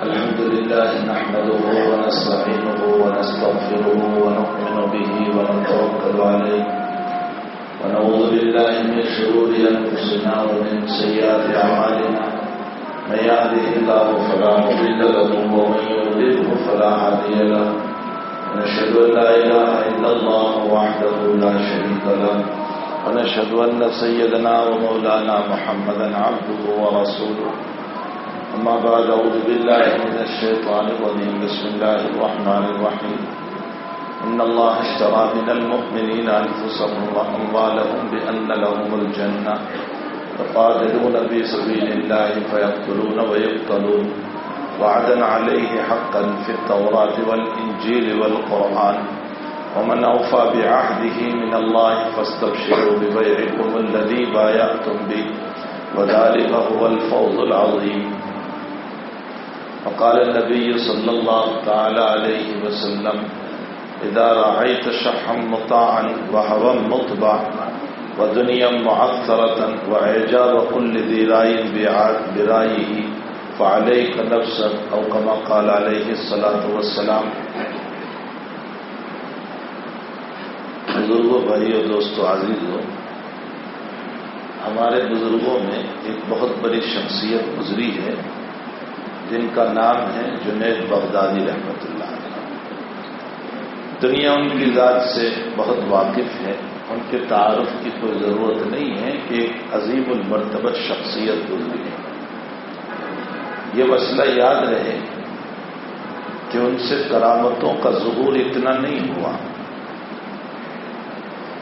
الحمد لله نحمده ونستعينه ونستغفره ونؤمن به ونتوكل عليه. ونعوذ بالله من شرور أنفسنا ومن سيئات أعمالنا. من يهده الله فلا مضل له ومن يضلله فلا هادي له. ونشهد أن لا إله إلا الله وحده لا شريك له. ونشهد أن سيدنا ومولانا محمدا عبده ورسوله. أما بعد، أعوذ بالله من الشيطان الرجيم. بسم الله الرحمن الرحيم. إن الله اشترى من المؤمنين أنفسهم وأموالهم بأن لهم الجنة. فقاتلون في سبيل الله فيقتلون ويقتلون. وعدا عليه حقا في التوراة والإنجيل والقرآن. ومن أوفى بعهده من الله فاستبشروا ببيعكم الذي بايعتم به. وذلك هو الفوز العظيم. وقال النبي صلى الله تعالى عليه وسلم، إذا رأيت شحا مطاعا وهوا مطبع ودنيا معثرة وإعجاب كل ذي رأي برأيه، فعليك نفسك أو كما قال عليه الصلاة والسلام. بزرگوں بھائیو دوستو عزیزو ہمارے بزرگوں میں ایک بہت بڑی شخصیت گزری ہے۔ جن کا نام ہے جنید بغدادی رحمت اللہ دنیا ان کی ذات سے بہت واقف ہے۔ ان کے تعارف کی کوئی ضرورت نہیں ہے کہ ایک عظیم المرتبت شخصیت گزری ہے یہ مسئلہ یاد رہے کہ ان سے کرامتوں کا ظہور اتنا نہیں ہوا۔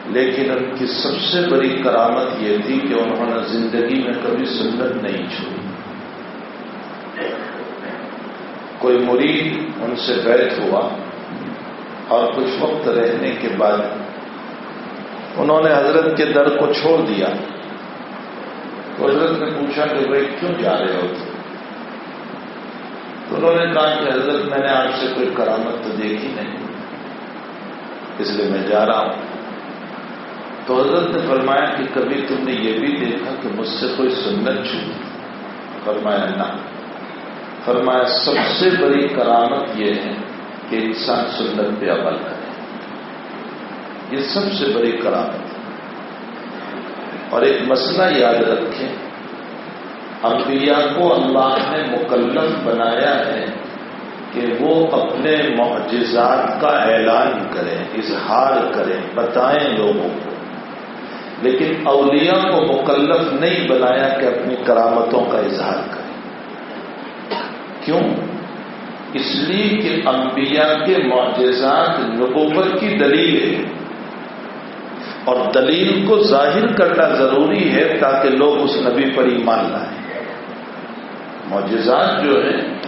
لیکن ان کی سب سے بڑی کرامت یہ تھی کہ انہوں نے زندگی میں کبھی سنت نہیں چھوڑی۔ کوئی مرید ان سے بیت ہوا اور کچھ وقت رہنے کے بعد انہوں نے حضرت کے در کو چھوڑ دیا۔ تو حضرت نے پوچھا کہ بھائی کیوں جا رہے ہو تو انہوں نے کہا کہ حضرت میں نے آپ سے کوئی کرامت تو دیکھی نہیں، اس لیے میں جا رہا ہوں۔ تو حضرت نے فرمایا کہ کبھی تم نے یہ بھی دیکھا کہ مجھ سے کوئی سنت چھو فرمایا نہ۔ فرمایا، سب سے بڑی کرامت یہ ہے کہ انسان سنت پہ عمل کرے۔ یہ سب سے بڑی کرامت ہے۔ اور ایک مسئلہ یاد رکھیں، انبیاء کو اللہ نے مکلف بنایا ہے کہ وہ اپنے معجزات کا اعلان کریں، اظہار کریں، بتائیں لوگوں کو۔ لیکن اولیاء کو مکلف نہیں بنایا کہ اپنی کرامتوں کا اظہار کریں۔ کیوں؟ اس لیے کہ انبیاء کے معجزات نبوت کی دلیل ہے۔ اور دلیل کو ظاہر کرنا ضروری ہے تاکہ لوگ اس نبی پر ایمان لائیں۔ معجزات جو ہیں،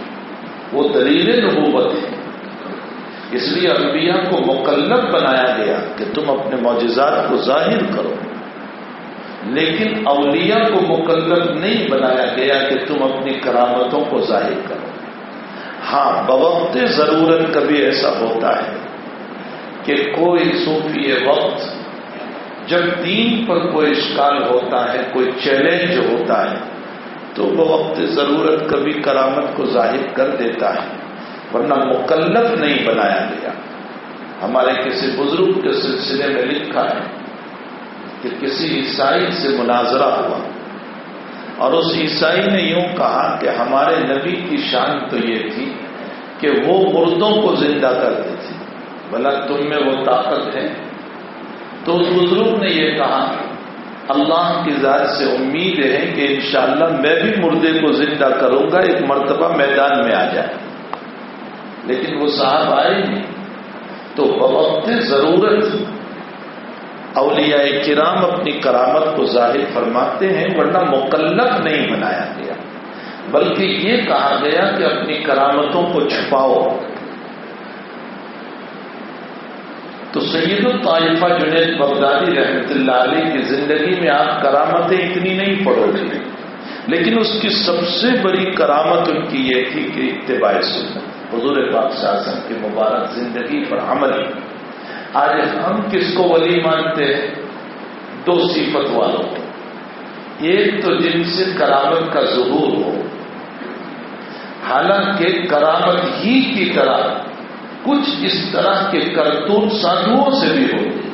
وہ دلیل نبوت ہے اس لیے انبیاء کو مکلف بنایا گیا کہ تم اپنے معجزات کو ظاہر کرو۔ لیکن اولیاء کو مکلف نہیں بنایا گیا کہ تم اپنی کرامتوں کو ظاہر کرو۔ ہاں بوقت ضرورت کبھی ایسا ہوتا ہے کہ کوئی صوفی وقت جب دین پر کوئی اشکال ہوتا ہے، کوئی چیلنج ہوتا ہے، تو وہ وقت ضرورت کبھی کرامت کو ظاہر کر دیتا ہے، ورنہ مکلف نہیں بنایا گیا۔ ہمارے کسی بزرگ کے سلسلے میں لکھا ہے کہ کسی عیسائی سے مناظرہ ہوا۔ اور اس عیسائی نے یوں کہا کہ ہمارے نبی کی شان تو یہ تھی کہ وہ مردوں کو زندہ کرتے تھے۔ بھلا تم میں وہ طاقت ہے۔ تو اس بزرگ نے یہ کہا، اللہ کی ذات سے امید ہے کہ انشاءاللہ میں بھی مردے کو زندہ کروں گا، ایک مرتبہ میدان میں آ جائے۔ لیکن وہ صاحب آئے نہیں۔ تو بوقت ضرورت۔ اولیاء کرام اپنی کرامت کو ظاہر فرماتے ہیں، ورنہ مکلف نہیں بنایا گیا۔ بلکہ یہ کہا گیا کہ اپنی کرامتوں کو چھپاؤ۔ تو سید الطائفہ جنید بغدادی رحمت اللہ علیہ کی زندگی میں آپ کرامتیں اتنی نہیں پڑھو گے۔ لیکن اس کی سب سے بڑی کرامت ان کی یہ تھی کہ اتباع سنت۔ حضور پاک شاسن کی مبارک زندگی پر عمل۔ آج ہم کس کو ولی مانتے ہیں؟ دو صفت والوں کو۔ ایک تو جن سے کرامت کا ظہور ہو۔ حالانکہ کرامت ہی کی طرح کچھ اس طرح کے کرتوت سادھوؤں سے بھی ہوتے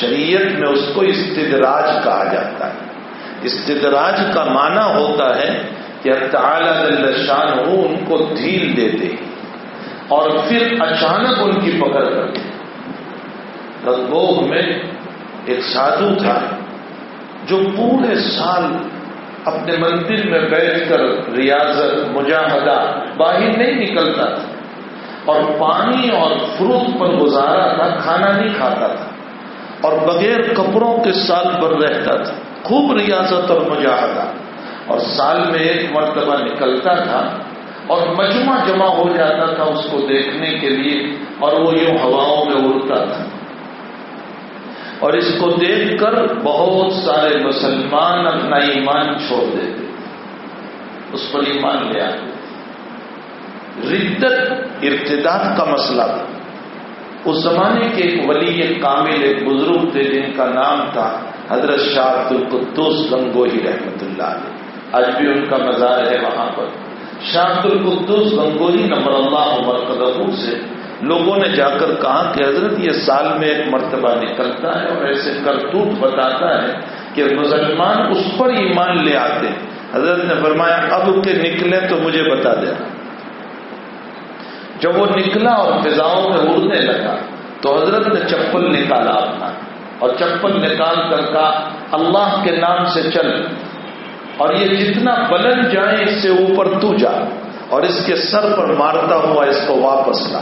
شریعت میں اس کو استدراج کہا جاتا ہے۔ استدراج کا معنی ہوتا ہے کہ تعالی شان ہو ان کو دھیل دیتے اور پھر اچانک ان کی پکڑ کرتے رنگوہ میں ایک سادھو تھا جو پورے سال اپنے مندر میں بیٹھ کر ریاضت، مجاہدہ، باہر نہیں نکلتا تھا اور پانی اور فروٹ پر گزارا تھا، کھانا نہیں کھاتا تھا اور بغیر کپڑوں کے سال بھر رہتا تھا۔ خوب ریاست اور مجاہدہ۔ اور سال میں ایک مرتبہ نکلتا تھا اور مجمع جمع ہو جاتا تھا اس کو دیکھنے کے لیے اور وہ یوں ہواؤں میں اڑتا تھا۔ اور اس کو دیکھ کر بہت سارے مسلمان اپنا ایمان چھوڑ دیتے اس پر ایمان لے آتے ردت ارتداد کا مسئلہ تھا۔ اس زمانے کے ایک ولی، ایک کامل، ایک بزرگ تھے، جن کا نام تھا حضرت شاہ عبد القدوس گنگوہی رحمت اللہ علیہ۔ آج بھی ان کا مزار ہے وہاں پر۔ شاہ عبد القدوس گنگوہی نمبر اللہ عمر سے لوگوں نے جا کر کہا کہ حضرت یہ سال میں ایک مرتبہ نکلتا ہے اور ایسے کرتوت بتاتا ہے کہ مسلمان اس پر ایمان لے آتے حضرت نے فرمایا، اب کے نکلے تو مجھے بتا دینا جب وہ نکلا اور فضاؤں میں اڑنے لگا، تو حضرت نے چپل نکالا اپنا۔ اور چپل نکال کر کہا، اللہ کے نام سے چل۔ اور یہ جتنا بلند جائے، اس سے اوپر تو جا۔ اور اس کے سر پر مارتا ہوا اس کو واپس لا۔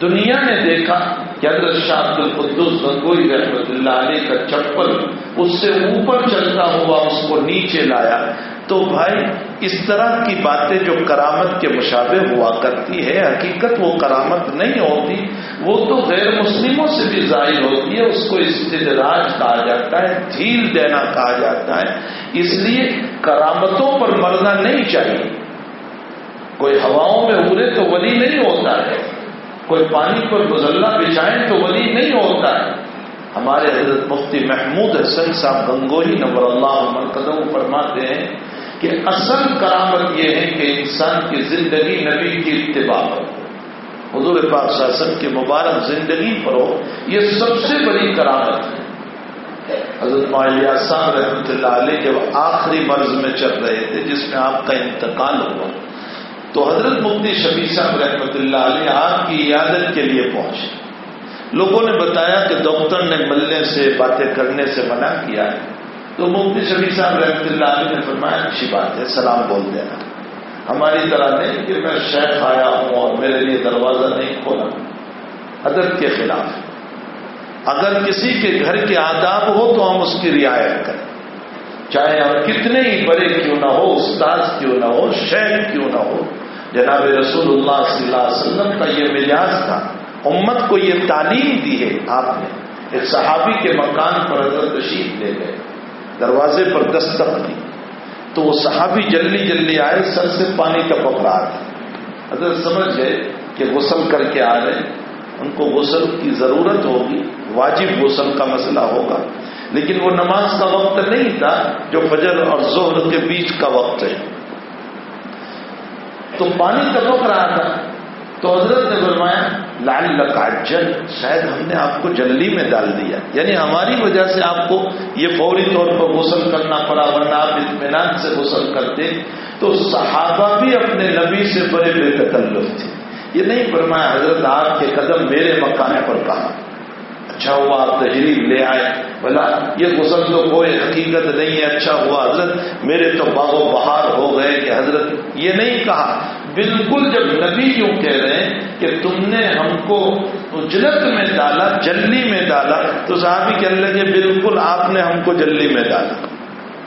دنیا نے دیکھا کہ حضرت شاہ عبد القدس گنگوئی رحمت اللہ علیہ کا چپل اس سے اوپر چلتا ہوا اس کو نیچے لایا۔ تو بھائی، اس طرح کی باتیں جو کرامت کے مشابہ ہوا کرتی ہے حقیقت وہ کرامت نہیں ہوتی، وہ تو غیر مسلموں سے بھی ظاہر ہوتی ہے، اس کو استدراج کہا جاتا ہے، جھیل دینا کہا جاتا ہے۔ اس لیے کرامتوں پر مرنا نہیں چاہیے۔ کوئی ہواؤں میں اڑے تو ولی نہیں ہوتا ہے۔ کوئی پانی پر مزلہ بچھائیں تو ولی نہیں ہوتا ہے۔ ہمارے حضرت مفتی محمود حسن صاحب گنگوہی نمبر اللہ عمر قدم فرماتے ہیں کہ اصل کرامت یہ ہے کہ انسان کی زندگی نبی کی اتباع ہو۔ حضور پاک شاسن کی مبارک زندگی پر ہو۔ یہ سب سے بڑی کرامت ہے۔ حضرت معلیہ صاحب رحمۃ اللہ علیہ جب آخری مرض میں چل رہے تھے، جس میں آپ کا انتقال ہوا۔ تو حضرت مفتی شبی صاحب رحمۃ اللہ علیہ آپ کی عیادت کے لیے پہنچے۔ لوگوں نے بتایا کہ ڈاکٹر نے ملنے سے، باتیں کرنے سے منع کیا۔ ہے تو مفتی شبی صاحب رحمۃ اللہ علیہ نے فرمایا، اچھی بات ہے، سلام بول دینا۔ ہماری طرح نہیں کہ میں شیخ آیا ہوں اور میرے لیے دروازہ نہیں کھولا۔ ادب کے خلاف۔ اگر کسی کے گھر کے آداب ہو تو ہم اس کی رعایت کریں۔ چاہے ہم کتنے ہی بڑے کیوں نہ ہو استاد کیوں نہ ہو، شیخ کیوں نہ ہو جناب رسول اللہ صلی اللہ علیہ وسلم کا یہ مزاج تھا۔ امت کو یہ تعلیم دی ہے آپ نے ایک صحابی کے مکان پر حضرت تشریف لے گئے، دروازے پر دستک دی۔ تو وہ صحابی جلدی جلدی آئے، سر سے پانی کا پکڑا۔ تھا اگر سمجھ گئے کہ غسل کر کے آ رہے ان کو غسل کی ضرورت ہوگی، واجب غسل کا مسئلہ ہوگا۔ لیکن وہ نماز کا وقت نہیں تھا، جو فجر اور زہر کے بیچ کا وقت ہے۔ تو پانی ٹپک رہا تھا۔ تو حضرت نے فرمایا لال لکاجل شاید ہم نے آپ کو جلدی میں ڈال دیا۔ یعنی ہماری وجہ سے آپ کو یہ فوری طور پر غسل کرنا پڑا، ورنہ آپ اطمینان سے غسل کرتے۔ تو صحابہ بھی اپنے نبی سے بڑے بے تکلف تھے۔ یہ نہیں فرمایا حضرت آپ کے قدم میرے مکانے پر کہا اچھا ہوا، آپ تجریب لے آئے۔ بلا یہ غسل تو کوئی حقیقت نہیں ہے اچھا ہوا۔ حضرت، میرے تو باغ و بہار ہو گئے کہ حضرت یہ نہیں کہا۔ بالکل جب نبی یوں کہہ رہے ہیں کہ تم نے ہم کو اجلت میں ڈالا، جلی میں ڈالا، تو صحابی کہنے لگے، بالکل آپ نے ہم کو جلی میں ڈالا۔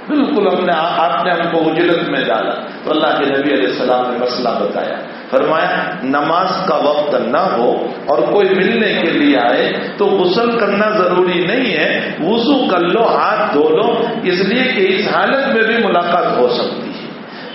بالکل ہم نے، آپ نے ہم کو اجلت میں ڈالا۔ تو اللہ کے نبی علیہ السلام نے مسئلہ بتایا۔ فرمایا، نماز کا وقت نہ ہو اور کوئی ملنے کے لیے آئے تو غسل کرنا ضروری نہیں ہے، وضو کر لو، ہاتھ دھو لو، اس لیے کہ اس حالت میں بھی ملاقات ہو سکتی ہے۔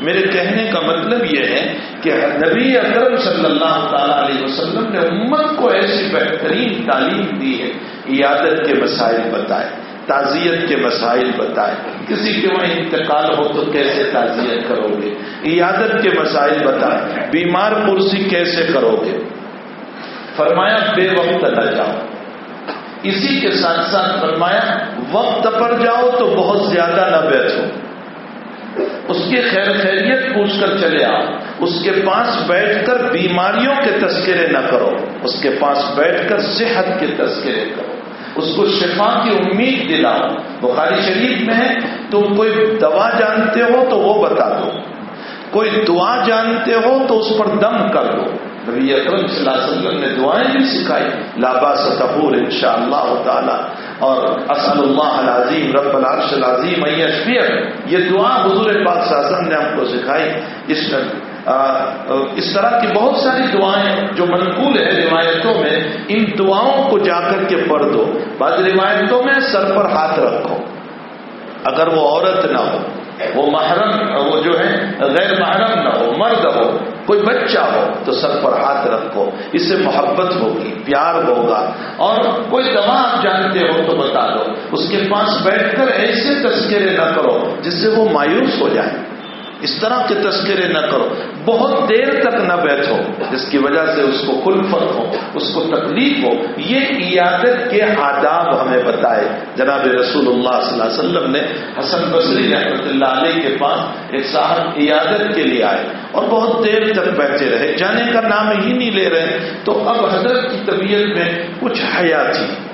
میرے کہنے کا مطلب یہ ہے کہ نبی اکرم صلی اللہ تعالی علیہ وسلم نے امت کو ایسی بہترین تعلیم دی ہے، عیادت کے مسائل بتائے۔ تعزیت کے مسائل بتائے کسی کے وہاں انتقال ہو تو کیسے تعزیت کرو گے؟ عیادت کے مسائل بتائے بیمار پرسی کیسے کرو گے؟ فرمایا، بے وقت نہ جاؤ۔ اسی کے ساتھ ساتھ فرمایا، وقت پر جاؤ تو بہت زیادہ نہ بیٹھو۔ اس کی خیر خیریت پوچھ کر چلے آؤ۔ اس کے پاس بیٹھ کر بیماریوں کے تذکرے نہ کرو۔ اس کے پاس بیٹھ کر صحت کے تذکرے کرو۔ اس کو شفا کی امید دلاؤ۔ بخاری شریف میں ہے، تم کوئی دوا جانتے ہو تو وہ بتا دو۔ کوئی دعا جانتے ہو تو اس پر دم کر دو۔ نبی اکرم صلی اللہ علیہ وسلم نے دعائیں بھی سکھائی۔ لابا ستبور ان شاء اللہ تعالی۔ اور اسد اللہ العظیم، رب العرش العظیم یہ دعا حضور پاک صلی اللہ علیہ وسلم نے ہم کو سکھائی۔ اس میں اس طرح کی بہت ساری دعائیں جو منقول ہے روایتوں میں، ان دعاؤں کو جا کر کے پڑھ دو۔ بعض روایتوں میں سر پر ہاتھ رکھو۔ اگر وہ عورت نہ ہو، وہ محرم، وہ جو ہے، غیر محرم نہ ہو، مرد ہو، کوئی بچہ ہو، تو سر پر ہاتھ رکھو۔ اس سے محبت ہوگی، پیار ہوگا۔ اور کوئی دوا آپ جانتے ہو تو بتا دو۔ اس کے پاس بیٹھ کر ایسے تذکرے نہ کرو جس سے وہ مایوس ہو جائے۔ اس طرح کے تذکرے نہ کرو۔ بہت دیر تک نہ بیٹھو، جس کی وجہ سے اس کو کلفت ہو، اس کو تکلیف ہو۔ یہ عیادت کے آداب ہمیں بتائے۔ جناب رسول اللہ صلی اللہ علیہ وسلم نے حسن بصری رحمۃ اللہ علیہ کے پاس ایک صاحب عیادت کے لیے آئے اور بہت دیر تک بیٹھے رہے۔ جانے کا نام ہی نہیں لے رہے۔ تو اب حضرت کی طبیعت میں کچھ حیا تھی۔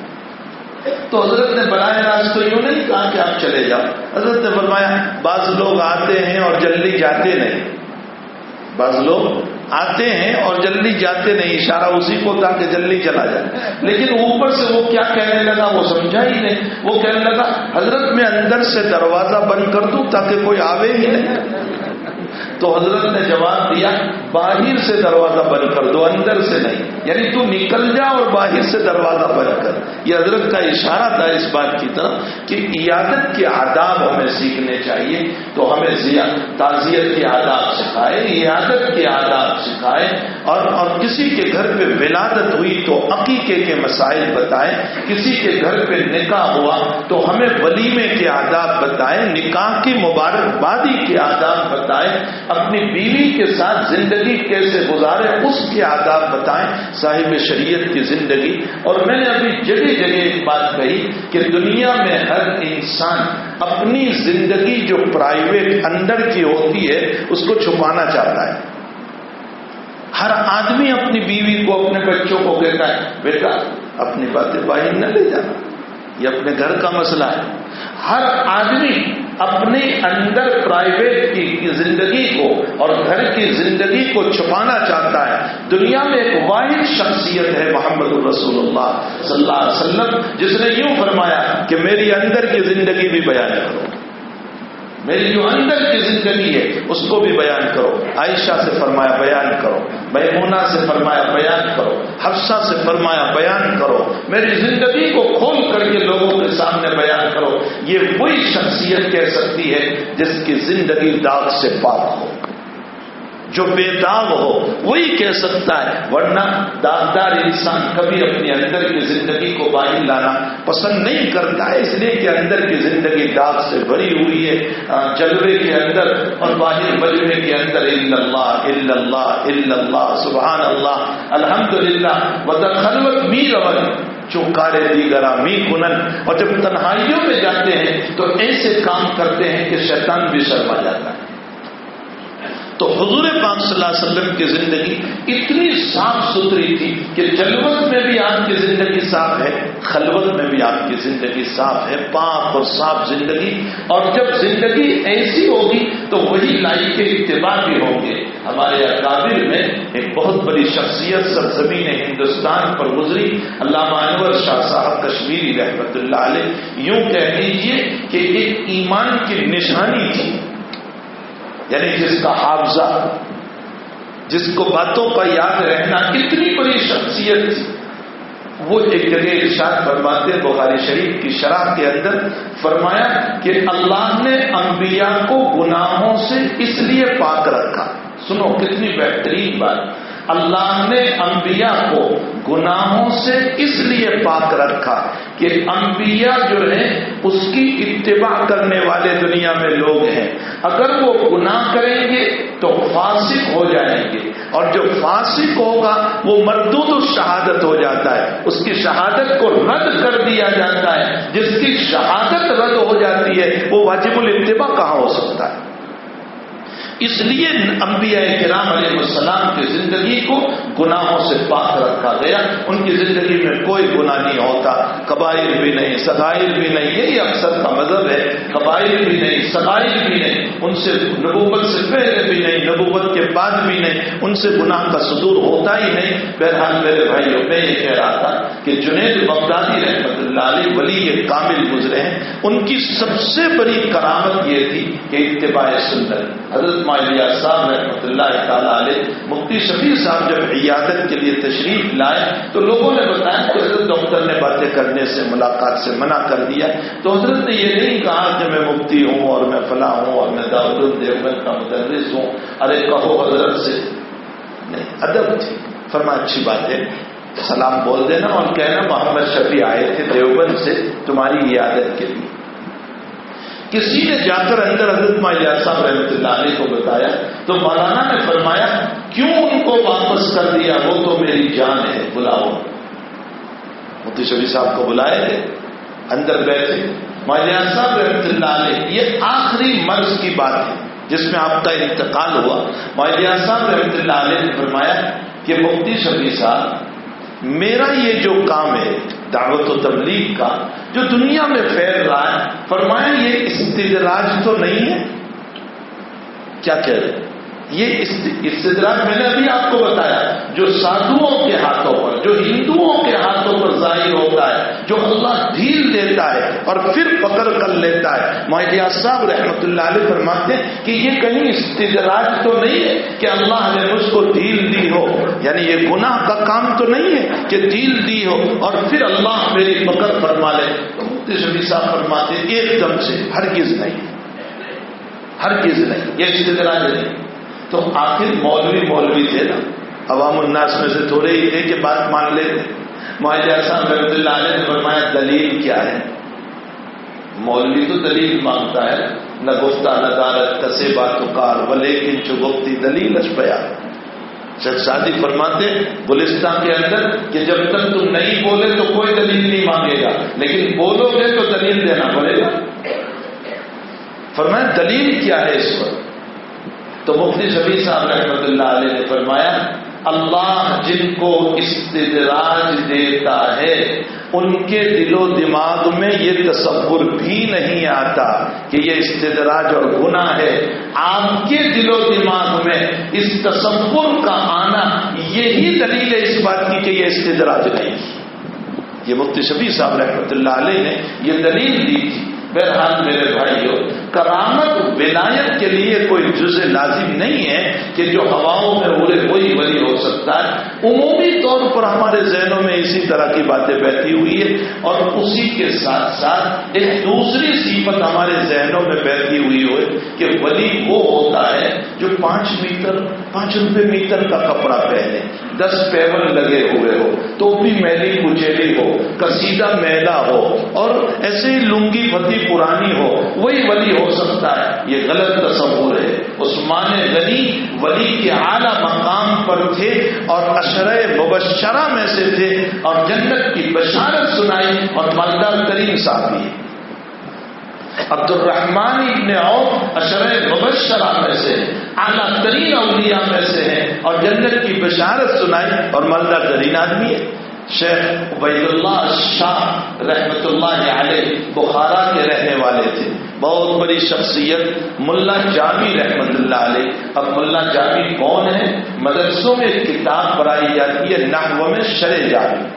تو حضرت نے براہ راست تو یوں نہیں کہا کہ آپ چلے جاؤ۔ حضرت نے فرمایا، بعض لوگ آتے ہیں اور جلدی جاتے نہیں۔ بعض لوگ آتے ہیں اور جلدی جاتے نہیں، اشارہ اسی کو تھا کہ جلدی چلا جائے۔ لیکن اوپر سے وہ کیا کہنے لگا وہ سمجھا ہی نہیں۔ وہ کہنے لگا، حضرت میں اندر سے دروازہ بند کر دوں تاکہ کوئی آوے ہی نہیں۔ تو حضرت نے جواب دیا، باہر سے دروازہ بند کر دو، اندر سے نہیں۔ یعنی تو نکل جا اور باہر سے دروازہ بند کر۔ یہ حضرت کا اشارہ تھا اس بات کی طرف کہ عیادت کے آداب ہمیں سیکھنے چاہیے، تو ہمیں تعزیت کے آداب سکھائے، عیادت کے آداب سکھائے اور اور کسی کے گھر پہ ولادت ہوئی تو عقیقے کے مسائل بتائیں، کسی کے گھر پہ نکاح ہوا تو ہمیں ولیمے کے آداب بتائیں، نکاح کی مبارکبادی کے آداب بتائیں، اپنی بیوی کے ساتھ زندگی کیسے گزارے اس کے آداب بتائیں، صاحب شریعت کی زندگی۔ اور میں نے ابھی جگہ جگہ ایک بات کہی کہ دنیا میں ہر انسان اپنی زندگی جو پرائیویٹ اندر کی ہوتی ہے، اس کو چھپانا چاہتا ہے۔ ہر آدمی اپنی بیوی کو اپنے بچوں کو کہتا ہے، بیٹا، اپنی باتیں باہر نہ لے جانا۔ یہ اپنے گھر کا مسئلہ ہے۔ ہر آدمی اپنے اندر پرائیویٹ کی زندگی کو اور گھر کی زندگی کو چھپانا چاہتا ہے۔ دنیا میں ایک واحد شخصیت ہے محمد الرسول اللہ صلی اللہ علیہ وسلم، جس نے یوں فرمایا کہ میری اندر کی زندگی بھی بیان کرو۔ میری جو اندر کی زندگی ہے، اس کو بھی بیان کرو۔ عائشہ سے فرمایا، بیان کرو۔ میمونا سے فرمایا، بیان کرو۔ حفصہ سے فرمایا، بیان کرو۔ میری زندگی کو کھول کر کے لوگوں کے سامنے بیان کرو۔ یہ وہی شخصیت کہہ سکتی ہے جس کی زندگی داغ سے پاک ہو۔ جو بے داغ ہو، وہی کہہ سکتا ہے، ورنہ داغدار انسان کبھی اپنی اندر کی زندگی کو باہر لانا پسند نہیں کرتا ہے، اس لیے کہ اندر کی زندگی داغ سے بھری ہوئی ہے جلوے کے اندر اور باہر بجوے کے اندر، اللہ اللہ اللہ سبحان اللہ الحمد للہ خلوت می رول چوکارے دیگرا می کنن اور جب تنہائیوں میں جاتے ہیں، تو ایسے کام کرتے ہیں کہ شیطان بھی شرما جاتا ہے۔ تو حضور پاک صلی اللہ علیہ وسلم کی زندگی اتنی صاف ستھری تھی کہ جلوت میں بھی آپ کی زندگی صاف ہے، خلوت میں بھی آپ کی زندگی صاف ہے، پاک اور صاف زندگی۔ اور جب زندگی ایسی ہوگی تو وہی لائی کے اتباع بھی ہوں گے۔ ہمارے اکابر میں ایک بہت بڑی شخصیت سرزمین ہندوستان پر گزری۔ اللہ انور شاہ صاحب کشمیری رحمت اللہ علیہ، یوں کہہ لیجیے کہ ایک ایمان کی نشانی تھی۔ یعنی جس کا حافظہ، جس کو باتوں کا یاد رہنا کتنی بڑی شخصیت وہ ایک جگہ ارشاد فرماتے بخاری شریف کی شرح کے اندر فرمایا کہ اللہ نے انبیاء کو گناہوں سے اس لیے پاک رکھا۔ سنو کتنی بہترین بات۔ اللہ نے انبیاء کو گناہوں سے اس لیے پاک رکھا کہ انبیاء جو ہیں، اس کی اتباع کرنے والے دنیا میں لوگ ہیں۔ اگر وہ گناہ کریں گے تو فاسق ہو جائیں گے۔ اور جو فاسق ہوگا، وہ مردود الشہادت ہو جاتا ہے۔ اس کی شہادت کو رد کر دیا جاتا ہے۔ جس کی شہادت رد ہو جاتی ہے، وہ واجب الاتباع کہاں ہو سکتا ہے؟ اس لیے انبیاء کرام علیہ السلام کی زندگی کو گناہوں سے پاک رکھا گیا۔ ان کی زندگی میں کوئی گناہ نہیں ہوتا۔ قبائل بھی نہیں سدائل بھی نہیں، یہی اکثر کا مذہب ہے۔ قبائل بھی نہیں سدائل بھی نہیں۔ ان سے نبوت سے پہلے بھی نہیں، نبوت کے بعد بھی نہیں۔ ان سے گناہ کا صدور ہوتا ہی نہیں۔ بہرحال میرے بھائیوں، میں یہ کہہ رہا تھا کہ جنید بغدادی رحمت اللہ علیہ ولی یہ کامل گزرے ہیں۔ ان کی سب سے بڑی کرامت یہ تھی کہ اتباع سندر حضرت صاحب رحمۃ اللہ تعالیٰ علیہ، مفتی شفیع صاحب جب عیادت کے لیے تشریف لائے، تو لوگوں نے بتایا کہ حضرت ڈاکٹر نے باتیں کرنے سے، ملاقات سے منع کر دیا۔ تو حضرت نے یہ نہیں کہا کہ میں مفتی ہوں اور میں فلاں ہوں اور میں داود الدیوبند کا مدرس ہوں۔ ارے کہو حضرت سے۔ نہیں، ادب تھی۔ فرما اچھی بات ہے۔ سلام بول دینا اور کہنا، محمد شفیع آئے تھے دیوبند سے تمہاری عیادت کے لیے۔ کسی نے جا کر اندر حضرت مالیہ صاحب رحمۃ اللہ علیہ کو بتایا، تو مولانا نے فرمایا، کیوں ان کو واپس کر دیا؟ وہ تو میری جان ہے، بلاؤ۔ مفتی شبی صاحب کو بلائے تھے اندر بیٹھے۔ مالیہ صاحب رحمۃ اللہ علیہ، یہ آخری مرض کی بات ہے، جس میں آپ کا انتقال ہوا۔ مالیہ صاحب رحمۃ اللہ علیہ نے فرمایا کہ مفتی شبی صاحب، میرا یہ جو کام ہے، دعوت و تبلیغ کا جو دنیا میں پھیل رہا ہے، فرمایا یہ استدراج تو نہیں ہے؟ کیا کہہ رہے یہ استدراج میں نے ابھی آپ کو بتایا، جو سادھوؤں کے ہاتھوں پر، جو ہندوؤں کے ہاتھوں پر ظاہر ہوتا ہے جو اللہ ڈھیل دیتا ہے اور پھر پکڑ کر لیتا ہے۔ معاہدہ صاحب رحمۃ اللہ علیہ فرماتے ہیں کہ یہ کہیں استدراج تو نہیں ہے کہ اللہ نے مجھ کو ڈھیل دی ہو۔ یعنی یہ گناہ کا کام تو نہیں ہے کہ ڈھیل دی ہو اور پھر اللہ میری پکڑ فرما لے۔ تو صاحب فرماتے ایک دم سے ہرگز نہیں۔ ہرگز نہیں، یہ استدراج نہیں تو آخر مولوی مولوی تھے نا۔ عوام الناس میں سے تھوڑے ہی تھے کہ بات مان لیتے۔ معاہدہ صاحب رحمۃ اللہ علیہ نے فرمایا، دلیل کیا ہے؟ مولوی تو دلیل مانگتا ہے نہ گفتہ نہ دارت کسے بات کار بلے کن چگفتی دلیل اشپیا شخ فرماتے گلستان کے اندر کہ جب تک تم نہیں بولے تو کوئی دلیل نہیں مانگے گا، لیکن بولو گے تو دلیل دینا پڑے گا۔ فرمایا، دلیل کیا ہے اس وقت تو مفتی شبی صاحب رحمۃ اللہ علیہ نے فرمایا اللہ جن کو استدراج دیتا ہے، ان کے دل و دماغ میں یہ تصور بھی نہیں آتا کہ یہ استدراج اور گناہ ہے۔ آپ کے دل و دماغ میں اس تصور کا آنا یہی دلیل ہے اس بات کی کہ یہ استدراج نہیں۔ یہ مفتی شبی صاحب رحمۃ اللہ علیہ نے یہ دلیل دی تھی۔ بہرحال میرے بھائیوں کرامت، ولایت کے لیے کوئی جز لازم نہیں ہے کہ جو ہواؤں میں اڑے وہی ولی ہو سکتا ہے۔ عمومی طور پر ہمارے ذہنوں میں اسی طرح کی باتیں بہتی ہوئی ہے اور اسی کے ساتھ ساتھ ایک دوسری صفت ہمارے ذہنوں میں بہتی ہوئی ہوئے کہ ولی وہ ہوتا ہے جو پانچ میٹر، پانچ روپے میٹر کا کپڑا پہنے، دس پیون لگے ہوئے ہو تو بھی میلی کچیلی ہو کسیدہ میلا ہو اور ایسے ہی لنگی پتی پرانی ہو، وہی ولی ہو ہو سکتا ہے۔ یہ غلط تصور ہے۔ عثمان غنی ولی کے اعلیٰ مقام پر تھے اور اشرے مبشرہ میں سے تھے اور جنت کی بشارت سنائی اور مالدار کریم صاحب عبد الرحمان ابن عوف اشر مبشرہ میں سے اعلیٰ ترین اولیاء میں سے ہیں اور جنت کی بشارت سنائی اور مالدار ترین آدمی ہے شیخ عبید اللہ شاہ رحمت اللہ علیہ بخارا کے رہنے والے تھے۔ بہت بڑی شخصیت، ملا جامی رحمت اللہ علیہ۔ اب ملا جامی کون ہے مدرسوں میں کتاب پڑھائی جاتی ہے، نحو میں شر جامی۔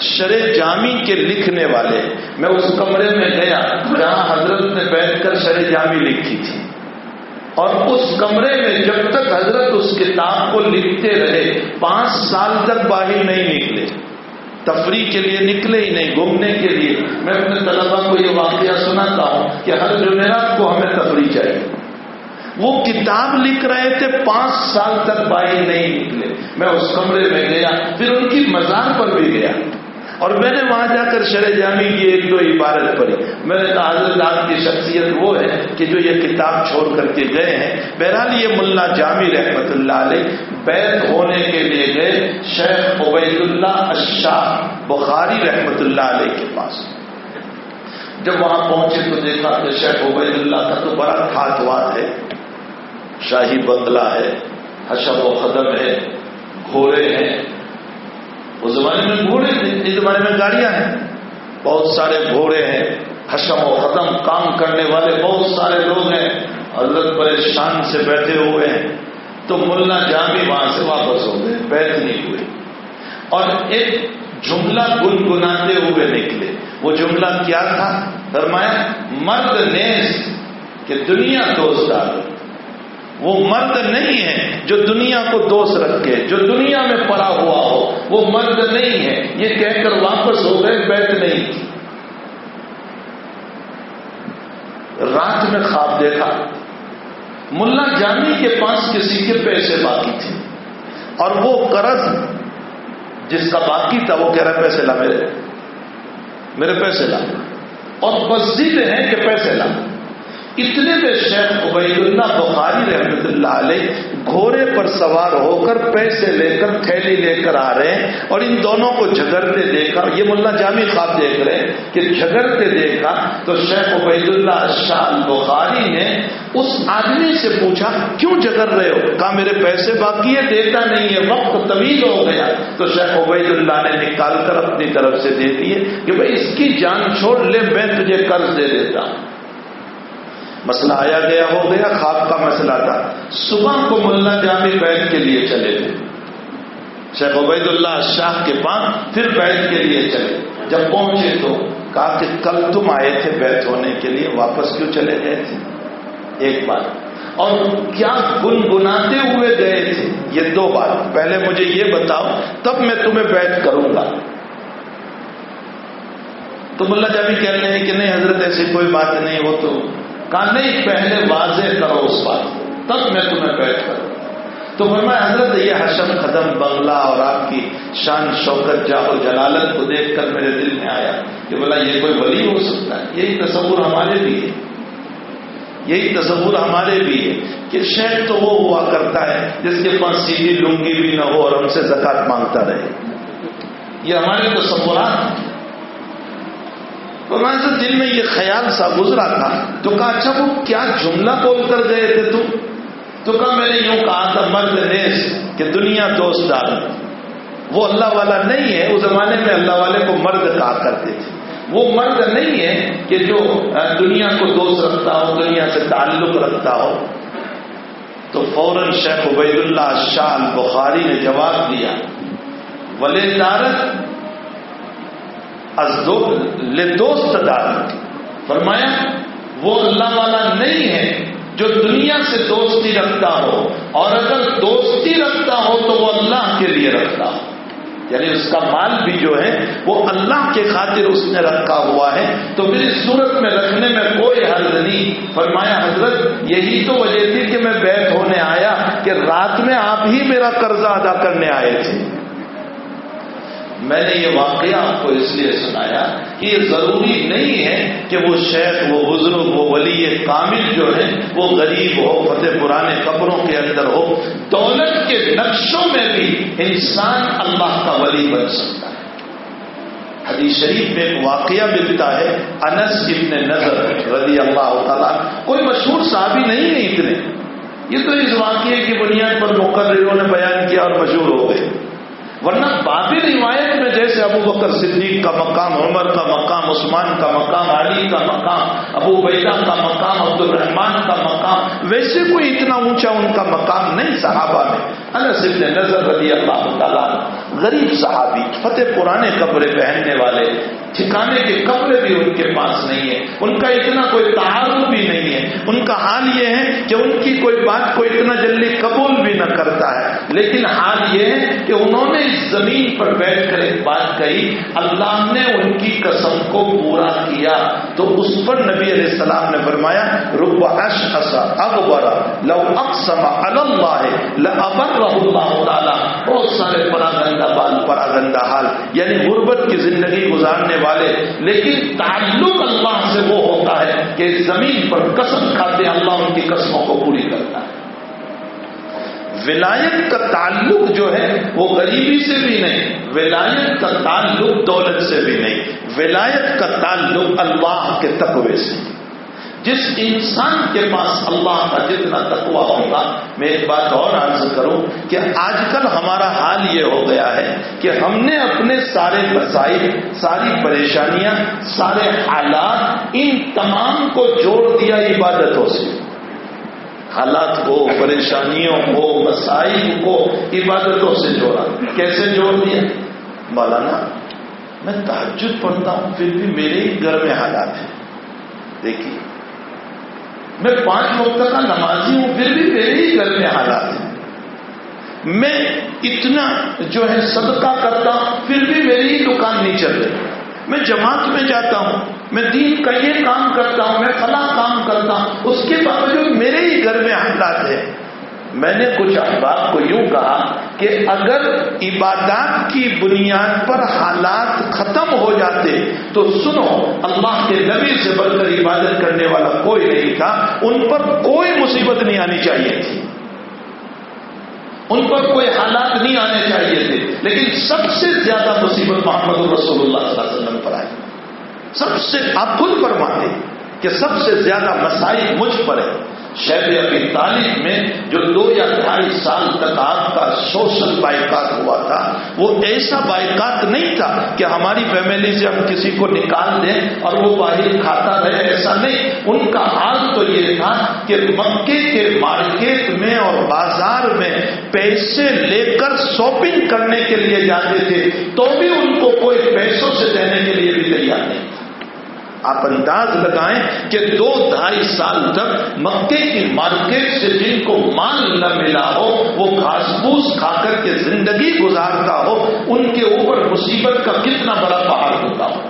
شر جامی کے لکھنے والے۔ میں اس کمرے میں گیا، جہاں حضرت نے بیٹھ کر شر جامی لکھی تھی۔ اور اس کمرے میں جب تک حضرت اس کتاب کو لکھتے رہے، پانچ سال تک باہر نہیں نکلے۔ تفریح کے لیے نکلے ہی نہیں، گھومنے کے لیے۔ میں اپنے طلبا کو یہ واقعہ سناتا ہوں کہ ہر جمعرات کو ہمیں تفریح چاہیے۔ وہ کتاب لکھ رہے تھے، پانچ سال تک باہر نہیں نکلے۔ میں اس کمرے میں گیا، پھر ان کی مزار پر بھی گیا۔ اور میں نے وہاں جا کر شرح جامی کی ایک دو عبارت پڑھی۔ میں نے کہا، حضرت آپ کی شخصیت وہ ہے کہ جو یہ کتاب چھوڑ کر کے گئے ہیں۔ بہرحال یہ ملا جامی رحمت اللہ علیہ بیت ہونے کے لیے گئے شیخ عبید اللہ اشاہ بخاری رحمت اللہ علیہ کے پاس۔ جب وہاں پہنچے تو دیکھا کہ شیخ عبید اللہ کا تو بڑا کھاتواد ہے، شاہی بنگلہ ہے، حشب و قدم ہے، گھوڑے ہیں۔ اس زمانے میں گھوڑے تھے، اس زمانے میں گاڑیاں ہیں۔ بہت سارے گھوڑے ہیں، حشم و ختم کام کرنے والے بہت سارے لوگ ہیں۔ حضرت پریشان سے بیٹھے ہوئے ہیں۔ تو ملا جہاں بھی وہاں سے واپس ہو گئے، بیٹھ نہیں ہوئے۔ اور ایک جملہ گنگناتے ہوئے نکلے۔ وہ جملہ کیا تھا؟ فرمایا، مرد نیز کہ دنیا دوست آ وہ مرد نہیں ہے جو دنیا کو دوست رکھے، جو دنیا میں پڑا وہ مرد نہیں ہے۔ یہ کہہ کر واپس ہو گئے، بیٹھ نہیں۔ تھی رات میں خواب دیکھا۔ ملا جانی کے پاس کسی کے پیسے باقی تھے۔ اور وہ قرض جس کا باقی تھا، وہ کہہ رہا پیسے لا میرے۔ میرے پیسے لا۔ اور مسجد ہے کہ پیسے لا۔ اتنے میں شیخ عبید اللہ بخاری رحمت اللہ علیہ گھوڑے پر سوار ہو کر پیسے لے کر تھیلی لے کر آ رہے ہیں اور ان دونوں کو جھگڑتے دیکھا، یہ ملا جامع خواب دیکھ رہے ہیں کہ جھگڑتے دیکھا تو شیخ عبید اللہ شاہ بخاری نے اس آدمی سے پوچھا، کیوں جھگڑ رہے ہو؟ کہا، میرے پیسے باقی ہے دیتا نہیں ہے، وقت طویل ہو گیا. تو شیخ عبید اللہ نے نکال کر اپنی طرف سے دے دیے کہ بھائی اس کی جان چھوڑ لے، میں تجھے قرض دے دیتا ہوں۔ مسئلہ آیا گیا، ہو گیا، خواب کا مسئلہ تھا۔ صبح کو ملا جامع بیت کے لیے چلے۔ تھے شیخ عبید اللہ شاہ کے پاس پھر بیت کے لیے چلے۔ جب پہنچے تو کہا کہ کل تم آئے تھے بیت ہونے کے لیے، واپس کیوں چلے گئے تھے؟ ایک بات۔ اور کیا گنگناتے ہوئے گئے تھے؟ یہ دو بات۔ پہلے مجھے یہ بتاؤ، تب میں تمہیں بیت کروں گا۔ تو ملا جابی کہہ رہے ہیں کہ نہیں، حضرت ایسی کوئی بات نہیں، وہ تو کہا نہیں، پہلے واضح کرو اس بات کو، تب میں تمہیں بیٹھ کروں تو فرمایا، حضرت، یہ حشم قدم بنگلہ اور آپ کی شان شوکت جاہو جلالت کو دیکھ کر میرے دل میں آیا کہ بولا، یہ کوئی ولی ہو سکتا ہے؟ یہی تصور ہمارے بھی ہے۔ یہی تصور ہمارے بھی ہے کہ شہر تو وہ ہوا کرتا ہے جس کے پاس سیدھی لنگی بھی نہ ہو اور ہم سے زکات مانگتا رہے۔ یہ ہمارے تصورات سے دل میں یہ خیال سا گزرا تھا، تو کہا اچھا وہ کیا جملہ بول کر گئے تھے تم تو کہا، میں نے یوں کہا تھا، مرد نیس کہ دنیا دوست دار وہ اللہ والا نہیں ہے، اس زمانے میں اللہ والے کو مرد کہا کرتے تھے۔ وہ مرد نہیں ہے کہ جو دنیا کو دوست رکھتا ہو، دنیا سے تعلق رکھتا ہو۔ تو فوراً شیخ عبید اللہ شاہ بخاری نے جواب دیا، ولے دارت دوست دار فرمایا، وہ اللہ والا نہیں ہے جو دنیا سے دوستی رکھتا ہو، اور اگر دوستی رکھتا ہو تو وہ اللہ کے لیے رکھتا ہو۔ یعنی اس کا مال بھی جو ہے، وہ اللہ کے خاطر اس نے رکھا ہوا ہے۔ تو میری صورت میں رکھنے میں کوئی حل نہیں۔ فرمایا، حضرت، یہی تو وجہ تھی کہ میں بیٹھ ہونے آیا کہ رات میں آپ ہی میرا قرضہ ادا کرنے آئے تھے۔ میں نے یہ واقعہ آپ کو اس لیے سنایا کہ یہ ضروری نہیں ہے کہ وہ شیخ، وہ بزرگ، وہ ولی کامل جو ہے، وہ غریب ہو، فتح پرانے قبروں کے اندر ہو، دولت کے نقشوں میں بھی انسان اللہ کا ولی بن سکتا ہے۔ حدیث شریف میں ایک واقعہ ملتا ہے، انس ابن نظر رضی اللہ تعالیٰ، کوئی مشہور صحابی نہیں ہے اتنے۔ یہ تو اس واقعے کی بنیاد پر مقرروں نے بیان کیا اور مشہور ہو گئے۔ ورنہ بابی روایت میں جیسے ابو بکر صدیق کا مقام، عمر کا مقام، عثمان کا مقام، علی کا مقام، ابو بیدہ کا مقام عبد الرحمان کا مقام، ویسے کوئی اتنا اونچا ان کا مقام نہیں صحابہ میں۔ اللہ نظر رضی اللہ تعالیٰ غریب صحابی، فتح پرانے کپڑے پہننے والے، ٹھکانے کے کپڑے بھی ان کے پاس نہیں ہے ان کا اتنا کوئی تعارف بھی نہیں ہے۔ ان کا حال یہ ہے کہ ان کی کوئی بات کو اتنا جلدی قبول بھی نہ کرتا ہے۔ لیکن حال یہ ہے کہ انہوں نے اس زمین پر بیٹھ کر ایک بات کہی، اللہ نے ان کی قسم کو پورا کیا۔ تو اس پر نبی علیہ السلام نے فرمایا، رب اش اکبر لو اقسم اللہ اللہ تعالیٰ۔ بہت سارے پراگندہ بال پراگندہ حال یعنی غربت کی زندگی گزارنے والے۔ لیکن تعلق اللہ سے وہ ہوتا ہے کہ زمین پر قسم کھاتے اللہ ان کی قسموں کو پوری کرتا ہے۔ ولایت کا تعلق جو ہے وہ غریبی سے بھی نہیں، ولایت کا تعلق دولت سے بھی نہیں۔ ولایت کا تعلق اللہ کے تقوی سے۔ جس انسان کے پاس اللہ کا جتنا تقوا ہوگا، میں ایک بات اور عرض کروں کہ آج کل ہمارا حال یہ ہو گیا ہے کہ ہم نے اپنے سارے مسائل، ساری پریشانیاں، سارے حالات، ان تمام کو جوڑ دیا عبادتوں سے۔ حالات کو، پریشانیوں کو، مسائل کو عبادتوں سے جوڑا۔ کیسے جوڑ دیا؟ مولانا، میں تعجد پڑھتا ہوں، پھر بھی میرے ہی گھر میں حالات ہیں۔ دیکھیے میں پانچ وقت کا نمازی ہوں، پھر بھی میرے ہی گھر میں حالات ہیں۔ میں اتنا جو ہے صدقہ کرتا ہوں، پھر بھی میری ہی دکان نہیں چل رہی میں جماعت میں جاتا ہوں، میں دین کا یہ کام کرتا ہوں، میں فلاں کام کرتا ہوں، اس کے باوجود میرے ہی گھر میں حالات ہیں۔ میں نے کچھ احباب کو یوں کہا کہ اگر عبادات کی بنیاد پر حالات ختم ہو جاتے، تو سنو، اللہ کے نبی سے بڑھ کر عبادت کرنے والا کوئی نہیں تھا، ان پر کوئی مصیبت نہیں آنی چاہیے تھی۔ ان پر کوئی حالات نہیں آنے چاہیے تھے۔ لیکن سب سے زیادہ مصیبت محمد رسول اللہ صلی اللہ علیہ وسلم پر آئی۔ سب سے آپ خود فرماتے کہ سب سے زیادہ مسائل مجھ پر ہے شہر ابھی تعلیم میں جو دو یا ڈھائی سال تک آپ کا سوشل بائیکاٹ ہوا تھا۔ وہ ایسا بائیکاٹ نہیں تھا کہ ہماری فیملی سے ہم کسی کو نکال دیں اور وہ باہر کھاتا رہے، ایسا نہیں۔ ان کا حال تو یہ تھا کہ مکے کے مارکیٹ میں اور بازار میں پیسے لے کر شاپنگ کرنے کے لیے جاتے تھے، تو بھی ان کو کوئی پیسوں سے دینے کے لیے بھی تیار نہیں۔ آپ انداز لگائیں کہ دو ڈھائی سال تک مکے کی مارکیٹ سے جن کو مال نہ ملا ہو، وہ گھاس پھوس کھا کر کے زندگی گزارتا ہو، ان کے اوپر مصیبت کا کتنا بڑا پہاڑ ہوتا ہو۔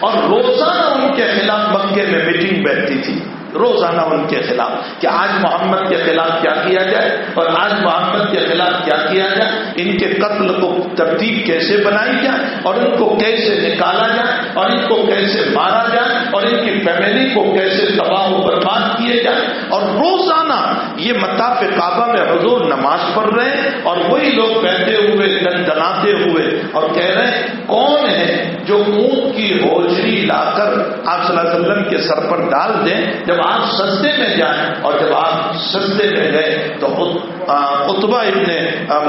اور روزانہ ان کے خلاف مکے میں میٹنگ بیٹھتی تھی۔ روزانہ ان کے خلاف کہ آج محمد کے خلاف کیا کیا جائے اور آج محمد کے خلاف کیا کیا جائے؟ ان کے قتل کو ترتیب کیسے بنائی جائے اور ان کو کیسے نکالا جائے اور ان کو کیسے مارا جائے اور ان کی فیملی کو کیسے تباہ و برباد کیے جائے؟ اور روزانہ یہ متاف کعبہ میں حضور نماز پڑھ رہے ہیں اور وہی لوگ بیٹھے ہوئے دن دناتے ہوئے اور کہہ رہے ہیں، کون ہے جو اونٹ کی ہوجری لا کر آپ صلی اللہ علیہ وسلم کے سر پر ڈال دیں جب آپ سستے میں جائیں اور جب آپ سستے میں گئے تو اتبا ابن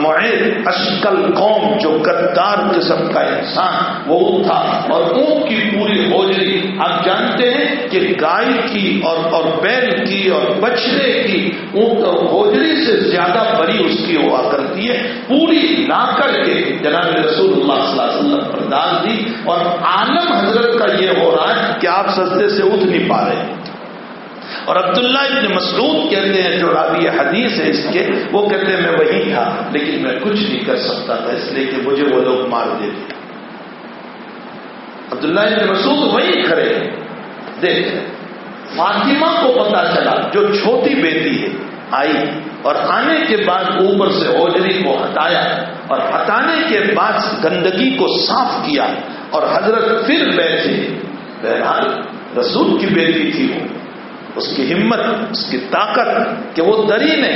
معید اشکل قوم، جو گدار قسم کا انسان، وہ تھا اور اونٹ کی پوری ہوجری آپ جانتے ہیں کہ گائے کی اور اور بیل کی اور بچڑے کی ہوجری سے زیادہ بڑی اس کی ہوا کرتی ہے۔ پوری لا کر کے جناب رسول اللہ صلی اللہ علیہ وسلم پر ڈال دی اور عالم حضرت کا یہ ہو رہا ہے کہ آپ سستے سے اٹھ نہیں پا رہے۔ ہیں اور عبداللہ ابن مسعود کہتے ہیں، جو راوی حدیث ہے اس کے، وہ کہتے ہیں، میں وہی تھا، لیکن میں کچھ نہیں کر سکتا تھا، اس لیے کہ مجھے وہ لوگ مار دیتے عبداللہ ابن مسعود وہی کھڑے دیکھ، فاطمہ کو پتا چلا، جو چھوٹی بیٹی ہے، آئی، اور آنے کے بعد اوپر سے اوجری کو ہٹایا اور ہٹانے کے بعد گندگی کو صاف کیا اور حضرت پھر بیٹھے۔ بہرحال، رسول کی بیٹی تھی وہ۔ اس کی ہمت، اس کی طاقت کہ وہ دری نے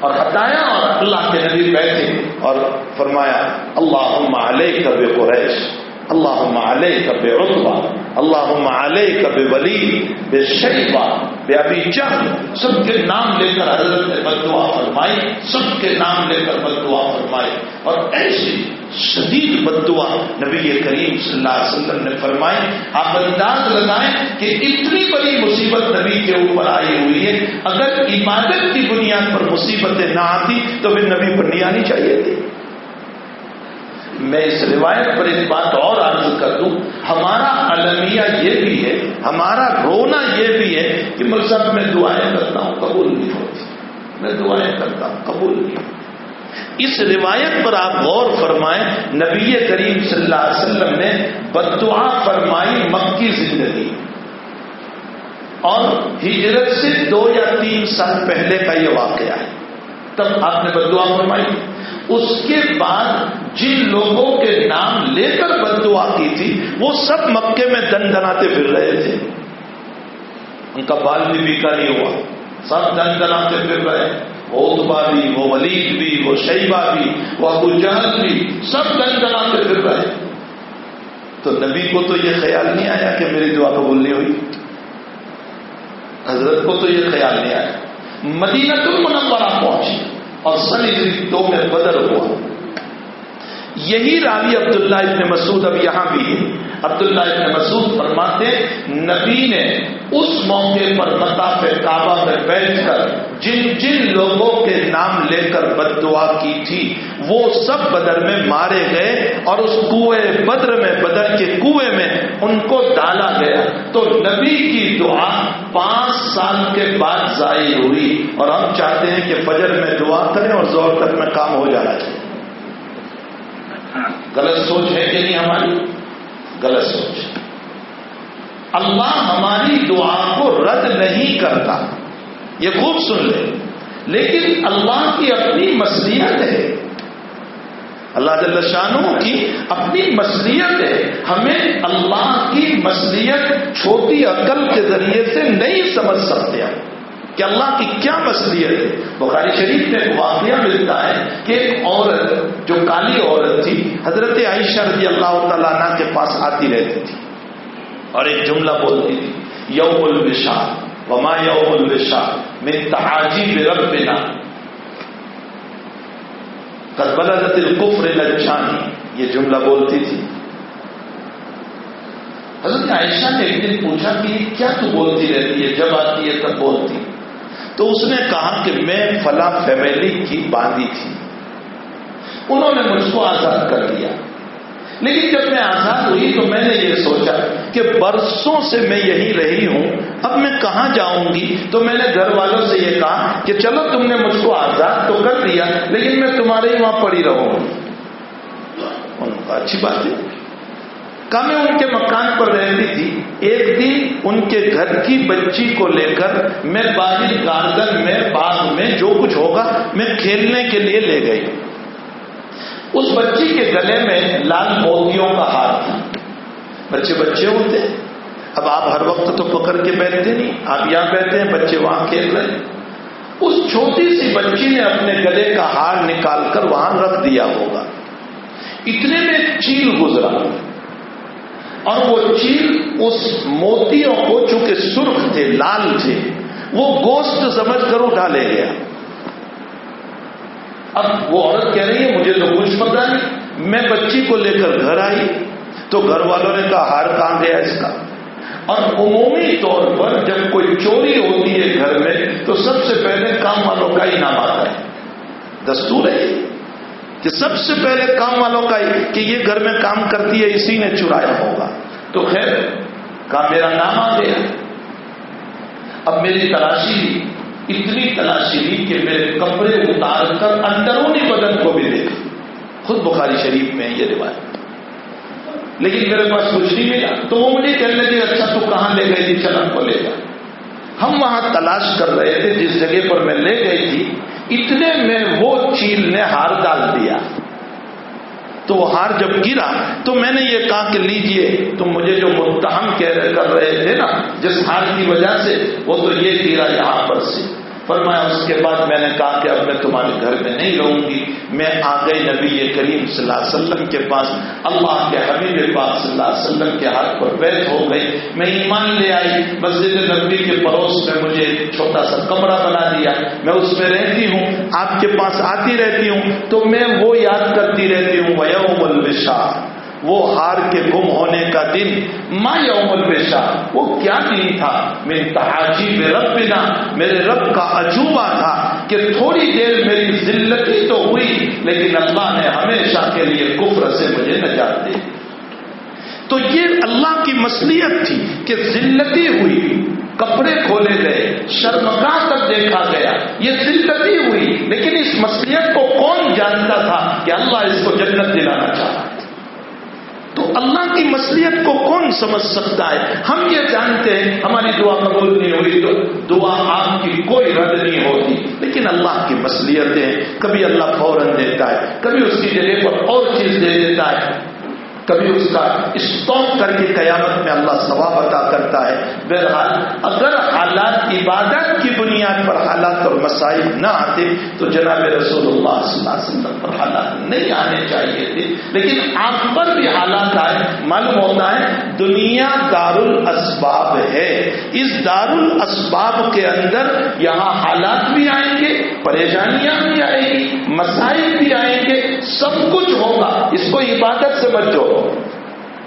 اور ہٹایا اور اللہ کے نبی بیٹھے اور فرمایا اللہ علیہ کب قریش اللہ علیہ کب رتبہ اللہ علیہ کب ولی بے شیبا بے ابھی جب سب کے نام لے کر حضرت نے بدعا فرمائی، سب کے نام لے کر بدعا فرمائی۔ اور ایسی شدید بدعا نبی کریم صلی اللہ علیہ وسلم نے فرمائی۔ آپ انداز لگائیں کہ اتنی بڑی مصیبت نبی کے اوپر آئی ہوئی ہے۔ اگر عبادت کی بنیاد پر مصیبتیں نہ آتی، تو پھر نبی پر نہیں آنی چاہیے تھی۔ میں اس روایت پر ایک بات اور کر دوں۔ ہمارا المیہ یہ بھی ہے، ہمارا رونا یہ بھی ہے کہ مل صاحب، میں دعائیں کرتا ہوں، قبول نہیں ہوتی میں دعائیں کرتا ہوں، قبول نہیں ہوتی اس روایت پر آپ غور فرمائیں، نبی کریم صلی اللہ علیہ وسلم نے بدعا فرمائی مکی زندگی۔ اور ہجرت سے دو یا تین سال پہلے کا یہ واقعہ ہے۔ تب آپ نے بدعا فرمائی۔ اس کے بعد جن لوگوں کے نام لے کر بدعا کی تھی، وہ سب مکے میں دن دناتے پھر رہے تھے۔ ان کا بال بھی بیکا نہیں ہوا۔ سب دن دناتے پھر رہے۔ اوتبا بھی وہ ولید بھی، وہ شیبہ بھی، وہ ابو جہل بھی، سب دن دناتے پھر رہے۔ تو نبی کو تو یہ خیال نہیں آیا کہ میری دعا قبول نہیں ہوئی؟ حضرت کو تو یہ خیال نہیں آیا۔ مدینہ تم منورہ پہنچی۔ اور سن دو میں بدر ہوا۔ یہی راوی عبداللہ ابن مسعود اب یہاں بھی ہے۔ عبداللہ ابن مسعود فرماتے نبی نے اس موقع پر مطاف کعبہ میں بیٹھ کر جن جن لوگوں کے نام لے کر بد دعا کی تھی، وہ سب بدر میں مارے گئے اور اس کنویں بدر میں، بدر کے کنویں میں ان کو ڈالا گیا۔ تو نبی کی دعا پانچ سال کے بعد ضائع ہوئی اور ہم چاہتے ہیں کہ فجر میں دعا کریں اور زور تک میں کام ہو جانا چاہیے۔ غلط سوچ ہے کہ نہیں ہماری؟ غلط سوچ اللہ ہماری دعا کو رد نہیں کرتا۔ یہ خوب سن لے لیکن اللہ کی اپنی مسلیت ہے۔ اللہ جل شانوں کی اپنی مسلیت ہے۔ ہمیں اللہ کی مسلیت چھوٹی عقل کے ذریعے سے نہیں سمجھ سکتے۔ ہم کہ اللہ کی کیا مسلیت ہے؟ بخاری شریف میں ایک واقعہ ملتا ہے کہ ایک عورت، جو کالی عورت تھی، حضرت عائشہ رضی اللہ تعالیٰ عنہ کے پاس آتی رہتی تھی اور ایک جملہ بولتی تھی، یوم الوشا، وما یوم الوشا میں تحاجی بے رب بنا کربلت القفر لچانی یہ جملہ بولتی تھی۔ حضرت عائشہ نے ایک دن پوچھا کہ کیا تو بولتی رہتی ہے؟ جب آتی ہے تب بولتی۔ تو اس نے کہا کہ میں فلاں فیملی کی باندھی تھی۔ انہوں نے مجھ کو آزاد کر دیا۔ لیکن جب میں آزاد ہوئی تو میں نے یہ سوچا کہ برسوں سے میں یہی رہی ہوں، اب میں کہاں جاؤں گی؟ تو میں نے گھر والوں سے یہ کہا کہ چلو تم نے مجھ کو آزاد تو کر دیا، لیکن میں تمہارے ہی وہاں پڑی رہوں۔ گی اچھی بات ہے۔ میں ان کے مکان پر رہتی تھی۔ ایک دن ان کے گھر کی بچی کو لے کر میں باہر گاردن میں باغ میں جو کچھ ہوگا میں کھیلنے کے لیے لے گئی۔ اس بچی کے گلے میں لال موتیوں کا ہاتھ تھا۔ بچے بچے ہوتے۔ اب آپ ہر وقت تو پکڑ کے بیٹھتے نہیں، آپ یہاں بیٹھتے ہیں، بچے وہاں کھیل رہے اس چھوٹی سی بچی نے اپنے گلے کا ہار نکال کر وہاں رکھ دیا ہوگا۔ اتنے میں چیل گزرا۔ اور وہ چیل اس موتیوں کو چونکہ سرخ تھے، لال تھے، وہ گوشت سمجھ کر اٹھا لے گیا۔ اب وہ عورت کہہ رہی ہے، مجھے تو کچھ پتا نہیں، میں بچی کو لے کر گھر آئی۔ تو گھر والوں نے کہا، ہار کہاں گیا اس کا؟ اور عمومی طور پر جب کوئی چوری ہوتی ہے گھر میں، تو سب سے پہلے کام والوں کا ہی نام آتا ہے۔ دستور ہے کہ سب سے پہلے کام والوں کا کہ یہ گھر میں کام کرتی ہے، اسی نے چرایا ہوگا۔ تو خیر، کہا، میرا نام آ گیا۔ اب میری تلاشی، اتنی تلاشی لی کہ میرے کپڑے اتار کر اندرونی بدن کو بھی دیکھا خود بخاری شریف میں یہ روایت۔ لیکن میرے پاس کچھ نہیں ملا۔ تو وہ مجھے کہنے لگے اچھا تو کہاں لے گئی تھی جی، چلن کو لے گا ہم وہاں تلاش کر رہے تھے، جس جگہ پر میں لے گئی تھی، اتنے میں وہ چیل نے ہار ڈال دیا۔ تو وہ ہار جب گرا، تو میں نے یہ کہا کہ لیجیے، تم مجھے جو متہم کر رہے تھے نا، جس ہار کی وجہ سے، وہ تو یہ گرا یہاں پر سے۔ فرمایا، اس کے بعد میں نے کہا کہ اب میں تمہارے گھر میں نہیں رہوں گی۔ میں آ گئی نبی کریم صلی اللہ علیہ وسلم کے پاس، اللہ کے حبیب پاک صلی اللہ علیہ وسلم کے ہاتھ پر بیت ہو گئی۔ میں ایمان لے آئی۔ مسجد نبی کے پڑوس میں مجھے ایک چھوٹا سا کمرہ بنا دیا۔ میں اس میں رہتی ہوں، آپ کے پاس آتی رہتی ہوں۔ تو میں وہ یاد کرتی رہتی ہوں ویوم الوشا وہ ہار کے گم ہونے کا دن ما یوم البیشا وہ کیا دن تھا؟ میری تحاجی میں رب بنا میرے رب کا عجوبہ تھا کہ تھوڑی دیر میری ذلتی تو ہوئی، لیکن اللہ نے ہمیشہ کے لیے کفر سے مجھے نجات دے تو یہ اللہ کی مصلیت تھی کہ ذلتی ہوئی، کپڑے کھولے گئے، شرمگاہ تک دیکھا گیا، یہ ذلتی ہوئی، لیکن اس مصلیت کو کون جانتا تھا کہ اللہ اس کو جنت دلانا اللہ کی مصلیت کو کون سمجھ سکتا ہے؟ ہم یہ جانتے ہیں، ہماری دعا قبول نہیں ہوئی تو دعا آپ کی کوئی رد نہیں ہوتی۔ لیکن اللہ کی مصلیتیں کبھی اللہ فوراً دیتا ہے، کبھی اس کی جگہ پر اور چیز دے دیتا ہے۔ کبھی اس کا اسٹاپ کر کے قیامت میں اللہ ثواب عطا کرتا ہے۔ بہرحال، اگر حالات عبادت کی بنیاد پر حالات اور مسائل نہ آتے، تو جناب رسول اللہ صلی اللہ علیہ وسلم پر حالات نہیں آنے چاہیے تھے۔ لیکن آپ پر بھی حالات آئے، معلوم ہوتا ہے، دنیا دار الاسباب ہے۔ اس دار الاسباب کے اندر یہاں حالات بھی آئیں گے، پریشانیاں بھی آئیں گی، مسائل بھی آئیں گے، سب کچھ ہوگا۔ اس کو عبادت سے world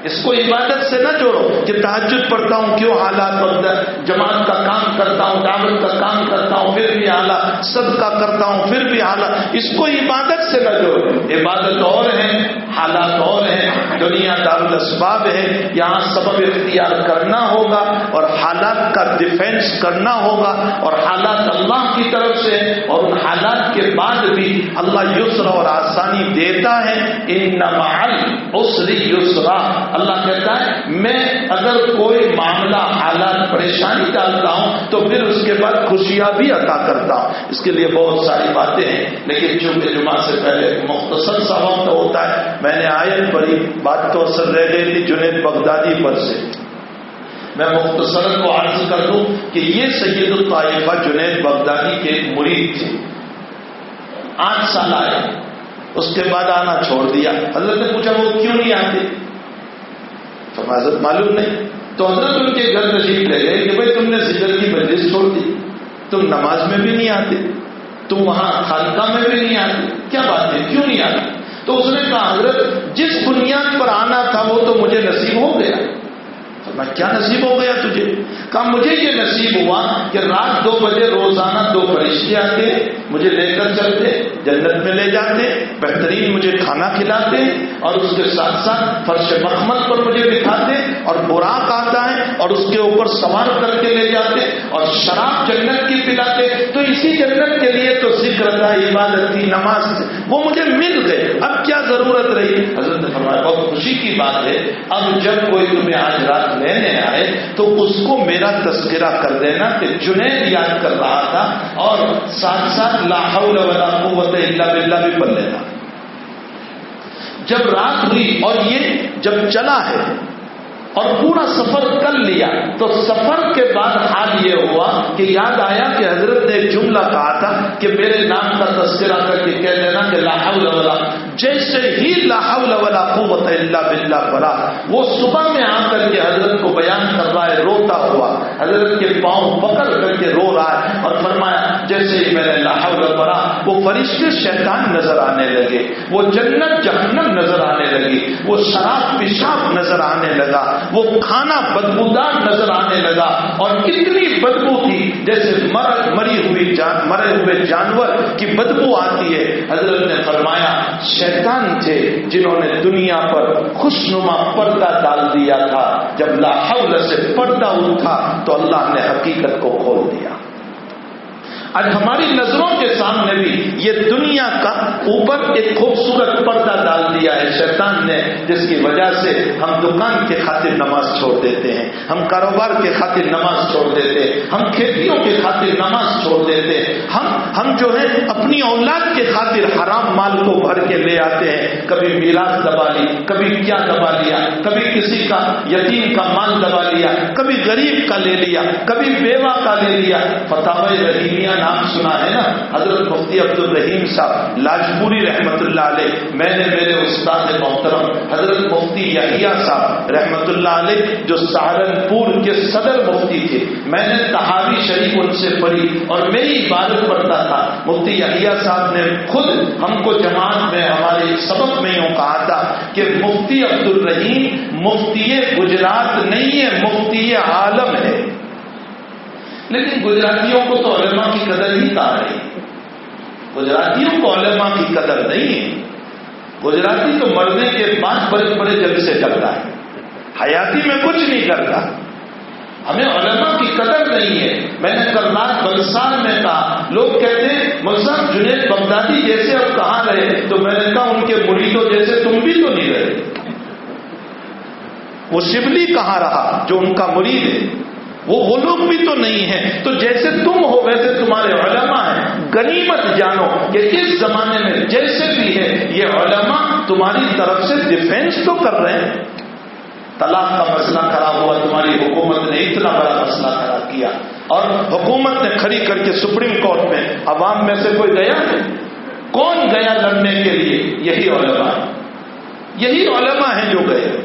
اس کو عبادت سے نہ جوڑو کہ تحجد پڑھتا ہوں، کیوں حالات بنتا جماعت کا کام کرتا ہوں، دعوت کا کام کرتا ہوں، پھر بھی حالات، صدقہ کرتا ہوں، پھر بھی حالات۔ اس کو عبادت سے نہ جوڑو۔ عبادت اور ہے حالات اور ہیں۔ دنیا دار الاسباب ہے، یہاں سبب اختیار کرنا ہوگا اور حالات کا ڈیفینس کرنا ہوگا اور حالات اللہ کی طرف سے اور ان حالات کے بعد بھی اللہ یسر اور آسانی دیتا ہے۔ ان نمال اسری یسرا۔ اللہ کہتا ہے، میں اگر کوئی معاملہ حالات پریشانی ڈالتا ہوں، تو پھر اس کے بعد خوشیاں بھی عطا کرتا ہوں. اس کے لیے بہت ساری باتیں ہیں، لیکن چونکہ جمعہ سے پہلے مختصر سا وقت ہوتا ہے، میں نے آیت پڑھی، بات تو اثر رہ گئی تھی جنید بغدادی پر سے۔ میں مختصر کو عرض کر دوں کہ یہ سید الطائفہ جنید بغدادی کے مرید تھے۔ آٹھ سال آئے، اس کے بعد آنا چھوڑ دیا۔ حضرت نے پوچھا، وہ کیوں نہیں آتے؟ حضرت، معلوم نہیں۔ تو حضرت ان کے گھر نشیب لے گئے کہ بھائی تم نے ذکر کی بندش چھوڑ دی۔ تم نماز میں بھی نہیں آتے۔ تم وہاں خانقاہ میں بھی نہیں آتے۔ کیا بات ہے؟ کیوں نہیں آتے؟ تو اس نے کہا، حضرت، جس بنیاد پر آنا تھا وہ تو مجھے نصیب ہو گیا۔ میں کیا نصیب ہو گیا تجھے؟ کہا، مجھے یہ نصیب ہوا کہ رات دو بجے روزانہ دو فرشتے آتے، مجھے لے کر چلتے، جنت میں لے جاتے، بہترین مجھے کھانا کھلاتے، اور اس کے ساتھ ساتھ فرش محمد پر مجھے بٹھاتے، اور براق آتا ہے، اور اس کے اوپر سوار کر کے لے جاتے، اور شراب جنت کی پلاتے۔ تو اسی جنت کے لیے تو ذکر تھا، عبادت تھی نماز۔ تھی وہ مجھے مل گئے۔ اب کیا ضرورت رہی؟ حضرت فرمایا، بہت خوشی کی بات ہے۔ اب جب کوئی تمہیں آج رات لینے آئے تو اس کو میرا تذکرہ کر دینا کہ جنید یاد کر رہا تھا اور ساتھ ساتھ لا حول ولا قوت الا باللہ بھی پڑھ لینا جب رات ہوئی اور یہ جب چلا ہے اور پورا سفر کر لیا۔ تو سفر کے بعد حال یہ ہوا کہ یاد آیا کہ حضرت نے ایک جملہ کہا تھا کہ میرے نام کا تذکرہ کر کے کہہ دینا کہ حول ولا جیسے ہی حول ولا قوت الا باللہ پڑا وہ صبح میں آ کر کے حضرت کو بیان کر رہا ہے، روتا ہوا۔ حضرت کے پاؤں پکڑ کر کے رو رہا ہے اور فرمایا، جیسے ہی میں نے حول پڑا وہ فرشتے شیطان نظر آنے لگے، وہ جنت جہنم نظر آنے لگی، وہ شراب پیشاب نظر آنے لگا۔ وہ کھانا بدبودار نظر آنے لگا اور اتنی بدبو تھی جیسے مر مری ہوئی جان مرے ہوئے جانور کی بدبو آتی ہے۔ حضرت نے فرمایا، شیطان تھے جنہوں نے دنیا پر خوشنما پردہ ڈال دیا تھا۔ جب لاہور سے پردہ اٹھا تو اللہ نے حقیقت کو کھول دیا۔ آج ہماری نظروں کے سامنے بھی یہ دنیا کا اوپر ایک خوبصورت پردہ ڈال دیا ہے شیطان نے، جس کی وجہ سے ہم دکان کے خاطر نماز چھوڑ دیتے ہیں، ہم کاروبار کے خاطر نماز چھوڑ دیتے ہیں، ہم کھیتیوں کے خاطر نماز چھوڑ دیتے ہیں۔ ہم ہم جو ہے اپنی اولاد کے خاطر حرام مال کو بھر کے لے آتے ہیں۔ کبھی میراث دبا لی، کبھی کیا دبا لیا، کبھی کسی کا یتیم کا مال دبا لیا، کبھی غریب کا لے لیا، کبھی بیوہ کا لے لیا۔ فتح رحیمیہ نام سنا ہے نا، حضرت مفتی عبد الرحیم صاحب، لاجپوری رحمت اللہ علیہ، میں نے میرے استاد محترم حضرت مفتی یحییٰ صاحب رحمت اللہ علیہ، جو سہارنپور کے صدر مفتی تھے، میں نے تحاوی شریف ان سے پڑھی اور میری عبادت پڑھتا تھا۔ مفتی یحییٰ صاحب نے خود ہم کو جماعت میں، ہمارے سبق میں یوں کہا تھا کہ مفتی عبد الرحیم مفتی گجرات نہیں ہے مفتی عالم ہے۔ لیکن گجراتیوں کو تو علماء کی قدر ہی کہا رہی گجراتیوں کو علماء کی قدر نہیں ہے۔ گجراتی تو مرنے کے بعد بڑے بڑے جلد سے کرتا ہے۔ حیاتی میں کچھ نہیں کرتا۔ ہمیں علماء کی قدر نہیں ہے۔ میں نے کل رات بلسان میں کہا، لوگ کہتے ہیں، ملزم جنید بغدادی جیسے اب کہاں رہے؟ تو میں نے کہا، ان کے مریدوں جیسے تم بھی تو نہیں رہے۔ وہ شبلی کہاں رہا؟ جو ان کا مرید ہے۔ وہ وہ لوگ بھی تو نہیں ہیں تو جیسے تم ہو، ویسے تمہارے علماء ہیں۔ غنیمت جانو کہ اس زمانے میں جیسے بھی ہے، یہ علماء تمہاری طرف سے ڈیفینس تو کر رہے ہیں۔ طلاق کا مسئلہ کھڑا ہوا، تمہاری حکومت نے اتنا بڑا مسئلہ کھڑا کیا۔ اور حکومت نے کھڑی کر کے سپریم کورٹ میں عوام میں سے کوئی گیا کون گیا لڑنے کے لیے؟ یہی علماء۔ یہی علماء ہیں جو گئے۔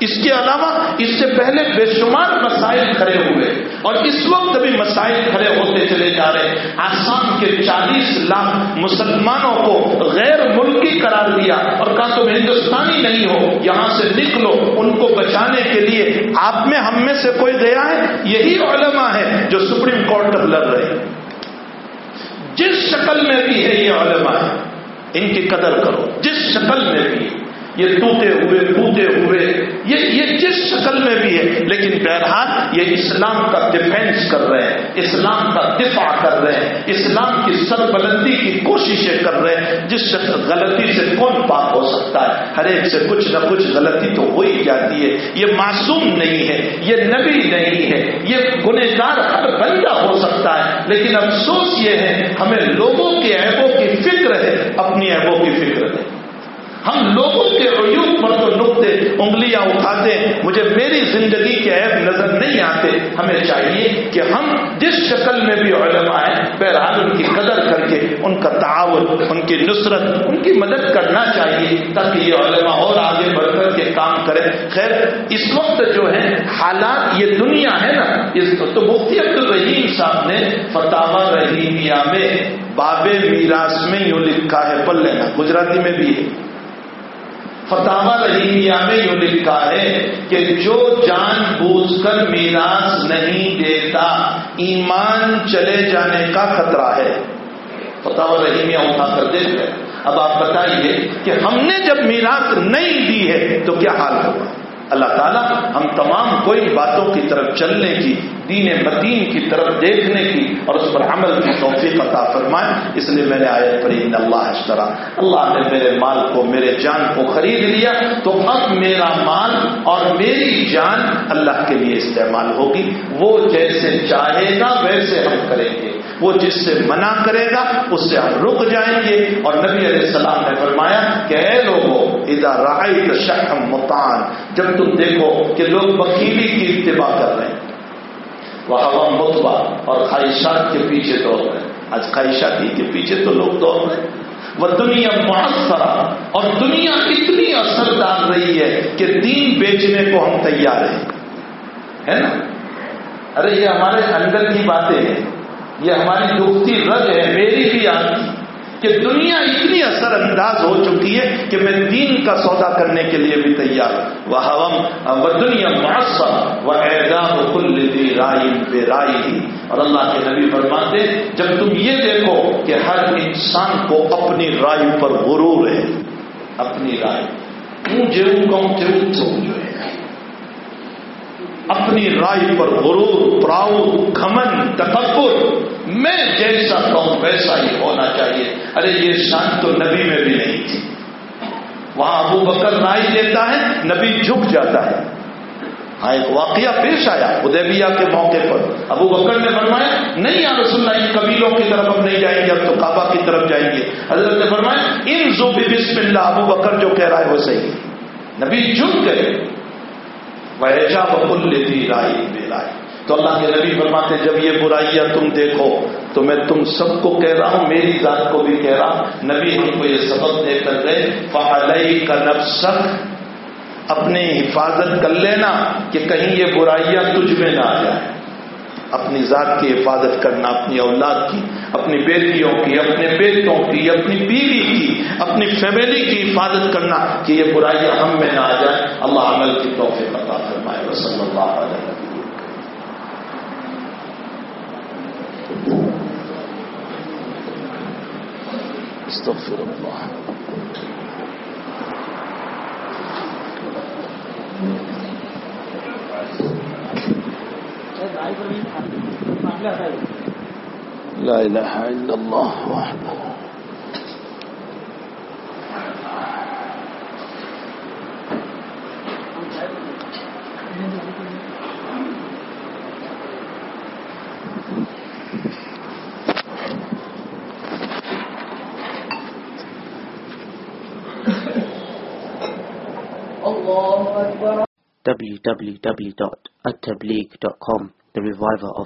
اس کے علاوہ اس سے پہلے بے شمار مسائل کھڑے ہوئے اور اس وقت بھی مسائل کھڑے ہوتے چلے جا رہے آسام کے چالیس لاکھ مسلمانوں کو غیر ملکی قرار دیا اور کہا تم ہندوستانی نہیں ہو، یہاں سے نکلو، ان کو بچانے کے لیے آپ میں ہم میں سے کوئی گیا ہے؟ یہی علماء ہے جو سپریم کورٹ تک لڑ رہے جس شکل میں بھی ہے یہ علماء ہے ان کی قدر کرو۔ جس شکل میں بھی۔ ہے یہ ٹوٹے ہوئے ٹوٹے ہوئے، یہ یہ جس شکل میں بھی ہے، لیکن بہرحال یہ اسلام کا ڈیفینس کر رہے ہیں، اسلام کا دفاع کر رہے ہیں، اسلام کی سربلندی کی کوششیں کر رہے ہیں، جس غلطی سے کون پاک ہو سکتا ہے؟ ہر ایک سے کچھ نہ کچھ غلطی تو ہو ہی جاتی ہے۔ یہ معصوم نہیں ہے، یہ نبی نہیں ہے، یہ گنہگار ہر بندہ ہو سکتا ہے، لیکن افسوس یہ ہے، ہمیں لوگوں کے عیبوں کی فکر ہے، اپنی عیبوں کی فکر ہم لوگوں کے عیوب پر تو نقطے انگلیاں اٹھاتے مجھے میری زندگی کے عیب نظر نہیں آتے۔ ہمیں چاہیے کہ ہم جس شکل میں بھی علماء ہیں، بہرحال ان کی قدر کر کے ان کا تعاون، ان کی نصرت، ان کی مدد کرنا چاہیے تاکہ یہ علماء اور آگے بڑھ کر کے کام کرے خیر، اس وقت جو ہے حالات یہ دنیا ہے نا، اس تو مفتی عبد الرحیم صاحب نے فتح رحیمیہ میں باب میراث میں یوں لکھا ہے پل لینا، گجراتی میں بھی ہے۔ فتح رحیمیہ میں یوں لکھا ہے کہ جو جان بوجھ کر میراث نہیں دیتا، ایمان چلے جانے کا خطرہ ہے۔ فتح رحیمیہ اٹھا کر دیکھ اب آپ بتائیے کہ ہم نے جب میراث نہیں دی ہے تو کیا حال ہوگا اللہ تعالیٰ ہم تمام کوئی باتوں کی طرف چلنے کی، دین مدین کی طرف دیکھنے کی اور اس پر عمل کی توفیق عطا فرمائے۔ اس لیے میں نے آیت پڑھی ان اللہ اشترا۔ اللہ نے میرے مال کو، میرے جان کو خرید لیا۔ تو اب میرا مال اور میری جان اللہ کے لیے استعمال ہوگی۔ وہ جیسے چاہے گا، ویسے ہم کریں گے۔ وہ جس سے منع کرے گا، اس سے ہم رک جائیں گے۔ اور نبی علیہ السلام نے فرمایا کہ اے لوگوں ادھر رائی شکم متان جب تم دیکھو کہ لوگ بکیلی کی اتباع کر رہے ہیں۔ وہ ہوا متبا اور خواہشات کے پیچھے دوڑ رہے ہیں۔ آج خواہشاتی کے پیچھے تو لوگ دوڑ رہے ہیں۔ وہ دنیا معصرہ اور دنیا اتنی اثر ڈال رہی ہے کہ دین بیچنے کو ہم تیار ہیں۔ ہے نا؟ ارے یہ ہمارے اندر کی باتیں ہیں۔ یہ ہماری دکھتی رد ہے، میری بھی آتی کہ دنیا اتنی اثر انداز ہو چکی ہے کہ میں دین کا سودا کرنے کے لیے بھی تیار وہ ہم وہ دنیا معصر وہ اعدام کل رائی بے رائی اور اللہ کے نبی فرماتے جب تم یہ دیکھو کہ ہر انسان کو اپنی رائے پر غرور ہے، اپنی رائے۔ کیوں جو کہوں جو ہے اپنی رائے پر غرور پراؤ کھمن تکبر۔ میں جیسا کہوں، ویسا ہی ہونا چاہیے۔ ارے، یہ شان تو نبی میں بھی نہیں تھی۔ وہاں ابو بکر رائے دیتا ہے، نبی جھک جاتا ہے۔ ہاں ایک واقعہ پیش آیا ادیبیا کے موقع پر۔ ابو بکر نے فرمایا، نہیں یا رسول اللہ ان قبیلوں کی طرف اب نہیں جائیں گے اب تو کعبہ کی طرف جائیں گے۔ حضرت نے فرمایا ان زو بسم اللہ، ابو بکر جو کہہ رہا ہے وہ صحیح نبی جھک گئے۔ ویجا بکل لیتی رائی بے رائی تو اللہ کے نبی فرماتے جب یہ برائیاں تم دیکھو، تو میں تم سب کو کہہ رہا ہوں، میری ذات کو بھی کہہ رہا ہوں۔ نبی ہم کو یہ سبق دے کر گئے۔ فعلئی کا نفسک اپنی حفاظت کر لینا کہ کہیں یہ برائیاں تجھ میں نہ آ جائیں۔ اپنی ذات کی حفاظت کرنا، اپنی اولاد کی، اپنی بیٹیوں کی، اپنے بیٹوں کی، اپنی بیوی کی، اپنی فیملی کی حفاظت کرنا کہ یہ برائیاں ہم میں نہ آ جائیں۔ اللہ عمل کی توفیق عطا فرمائے وصلی اللہ علیہ استغفر الله لا إله إلا الله وحده. www.attableek.com The revival of